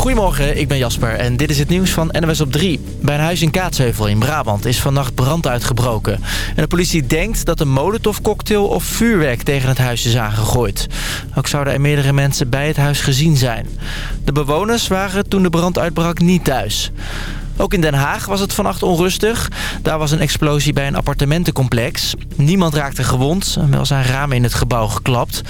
Goedemorgen, ik ben Jasper en dit is het nieuws van NWS op 3. Bij een huis in Kaatsheuvel in Brabant is vannacht brand uitgebroken. En de politie denkt dat een molotovcocktail of vuurwerk tegen het huis is aangegooid. Ook zouden er meerdere mensen bij het huis gezien zijn. De bewoners waren toen de brand uitbrak niet thuis. Ook in Den Haag was het vannacht onrustig. Daar was een explosie bij een appartementencomplex. Niemand raakte gewond, wel zijn ramen in het gebouw geklapt.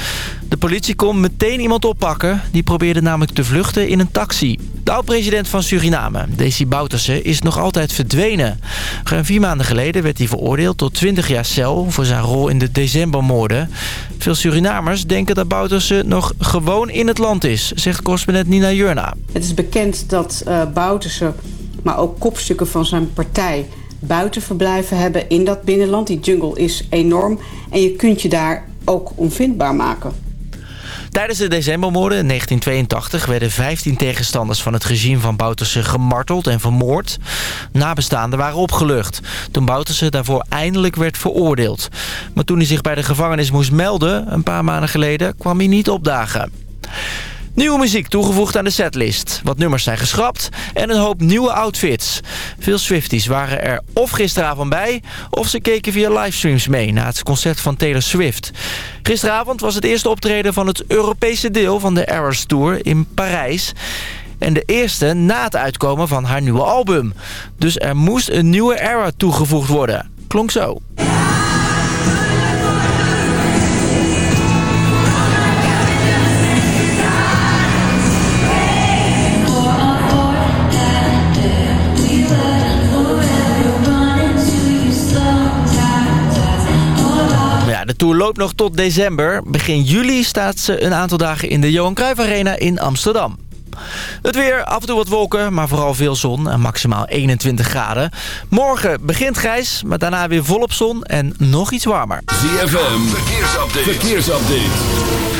De politie kon meteen iemand oppakken. Die probeerde namelijk te vluchten in een taxi. De oud-president van Suriname, Desi Bouterse, is nog altijd verdwenen. Ruim vier maanden geleden werd hij veroordeeld tot 20 jaar cel... voor zijn rol in de decembermoorden. Veel Surinamers denken dat Bouterse nog gewoon in het land is... zegt correspondent Nina Jurna. Het is bekend dat uh, Bouterse maar ook kopstukken van zijn partij buitenverblijven hebben in dat binnenland. Die jungle is enorm en je kunt je daar ook onvindbaar maken. Tijdens de decembermoorden in 1982 werden 15 tegenstanders van het regime van Bouterse gemarteld en vermoord. Nabestaanden waren opgelucht toen Bouterse daarvoor eindelijk werd veroordeeld. Maar toen hij zich bij de gevangenis moest melden, een paar maanden geleden, kwam hij niet opdagen. Nieuwe muziek toegevoegd aan de setlist. Wat nummers zijn geschrapt en een hoop nieuwe outfits. Veel Swifties waren er of gisteravond bij... of ze keken via livestreams mee na het concert van Taylor Swift. Gisteravond was het eerste optreden van het Europese deel van de Eras Tour in Parijs. En de eerste na het uitkomen van haar nieuwe album. Dus er moest een nieuwe era toegevoegd worden. Klonk zo. De tour loopt nog tot december. Begin juli staat ze een aantal dagen in de Johan Cruijff Arena in Amsterdam. Het weer, af en toe wat wolken, maar vooral veel zon en maximaal 21 graden. Morgen begint grijs, maar daarna weer volop zon en nog iets warmer. ZFM, verkeersupdate. verkeersupdate.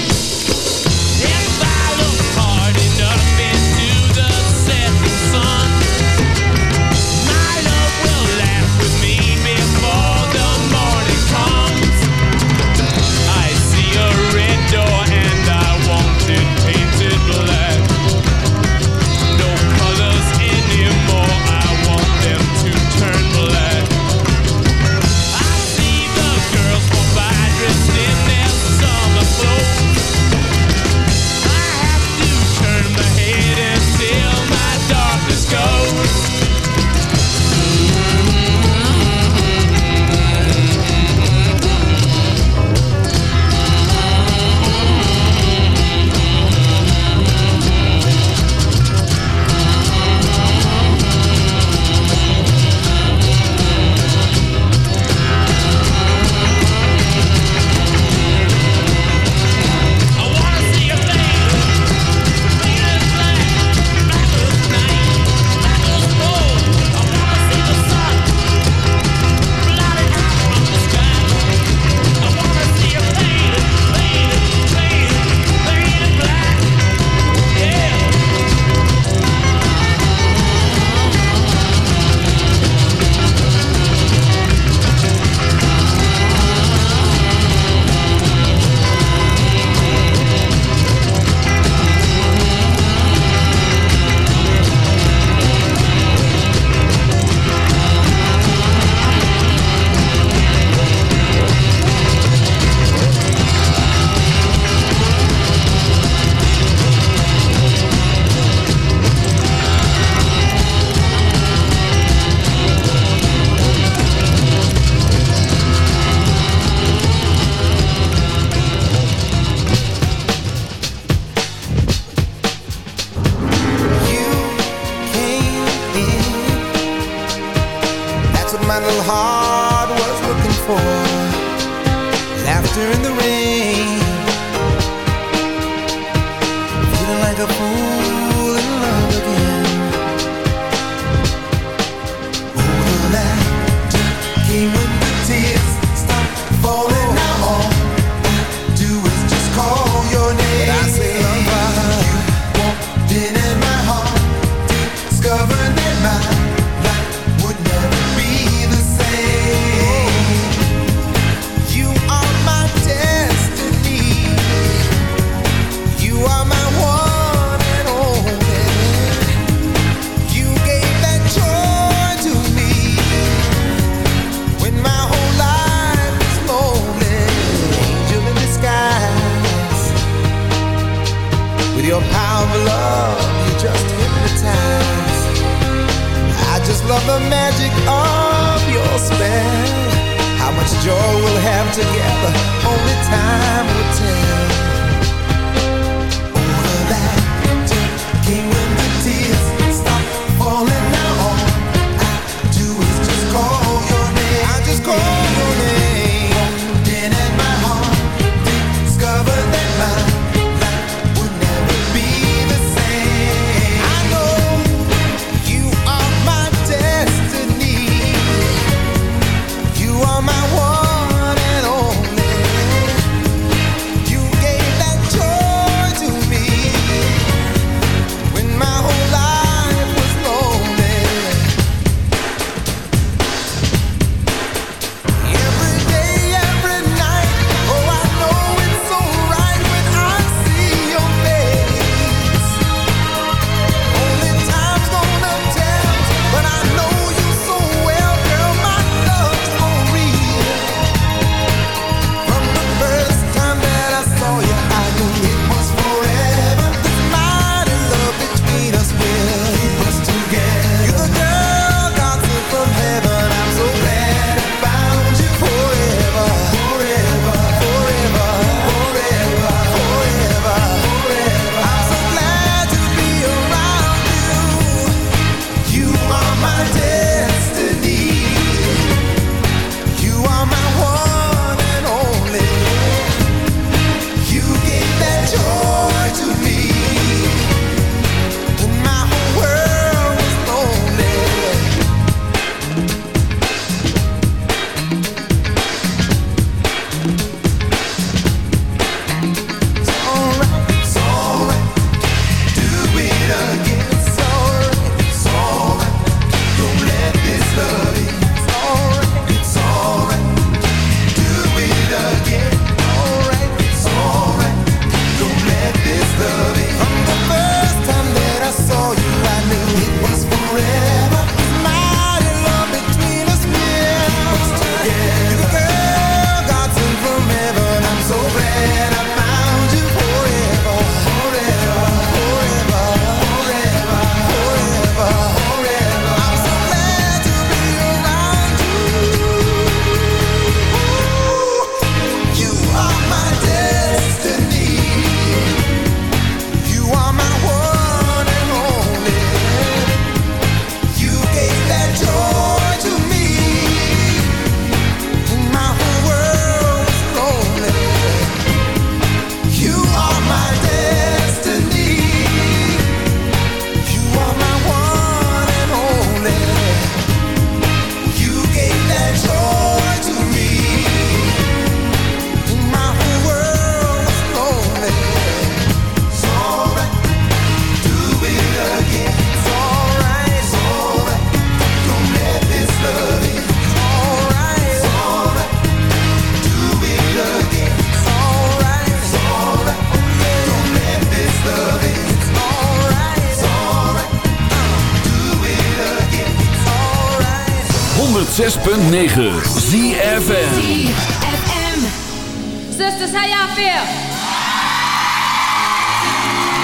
106.9 Sisters, how y'all feel?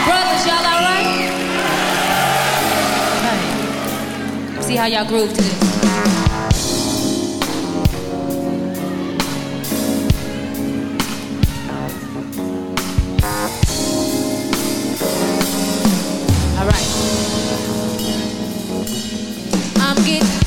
Brothers, y'all alright? Right. See how y'all groove to this. Alright. I'm getting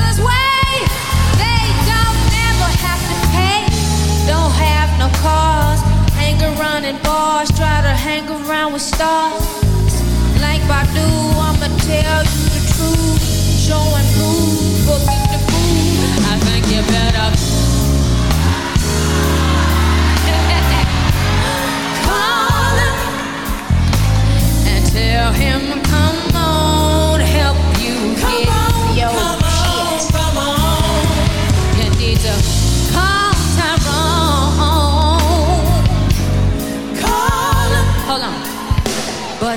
around in bars, try to hang around with stars. Like Badu, I'ma tell you the truth. Show and prove, booking the food. I think you better call him and tell him, come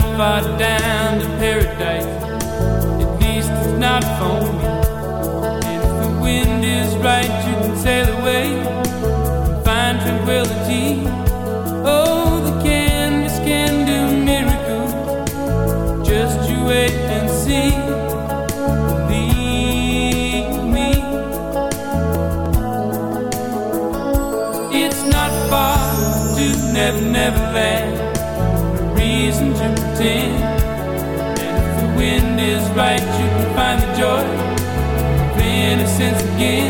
Not far down to paradise. At least it's not for me. And if the wind is right, you can sail away and find tranquility. Oh, the canvas can do miracles. Just you wait and see. Believe me. It's not far to Never Never Land pretend. And if the wind is right, you can find the joy of innocence again.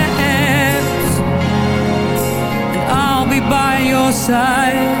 By your side.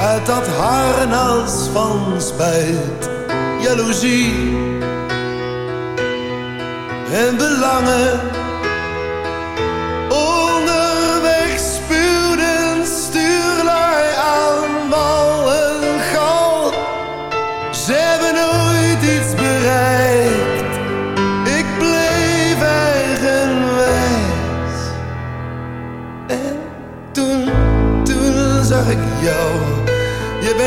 Uit dat harnas van spijt, jaloezie en belangen.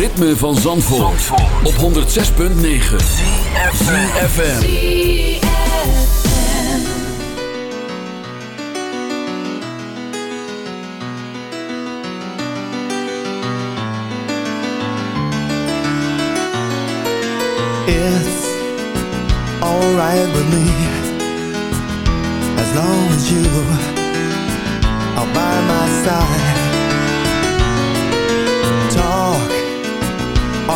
ritme van Zandvoort, Zandvoort. op 106.9 CFFM It's alright with me. As long as you are by my side.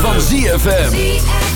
van ZFM.